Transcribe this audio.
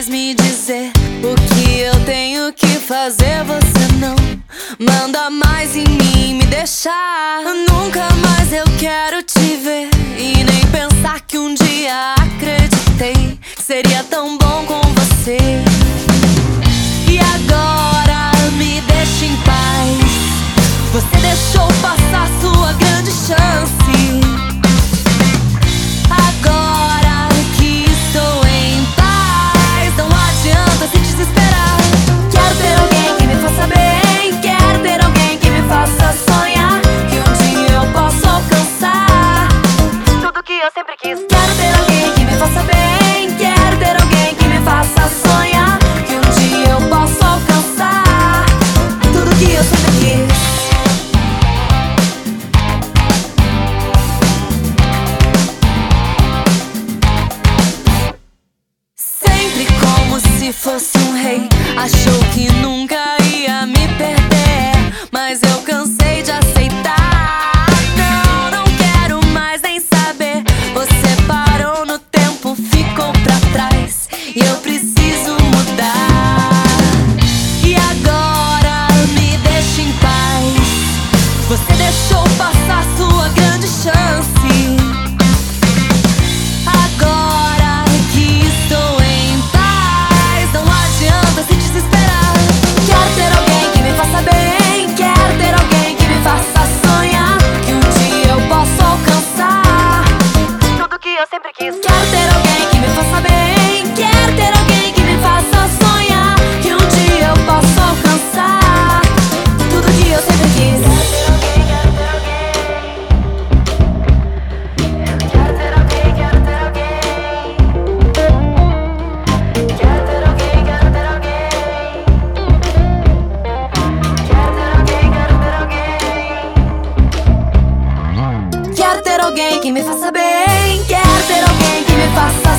mais me dizer o que eu tenho que fazer. Você não manda mais em mim, me deixar. Nunca mais eu quero te ver e nem pensar que um dia acreditei que seria tão bom com você. se fosse um rei. Achou que nunca ia me perder, mas eu cansei de aceitar. Não, não quero mais nem saber. Você parou no tempo, ficou pra trás. E eu preciso. alguém que me faça bem. Quero ter alguém que me faça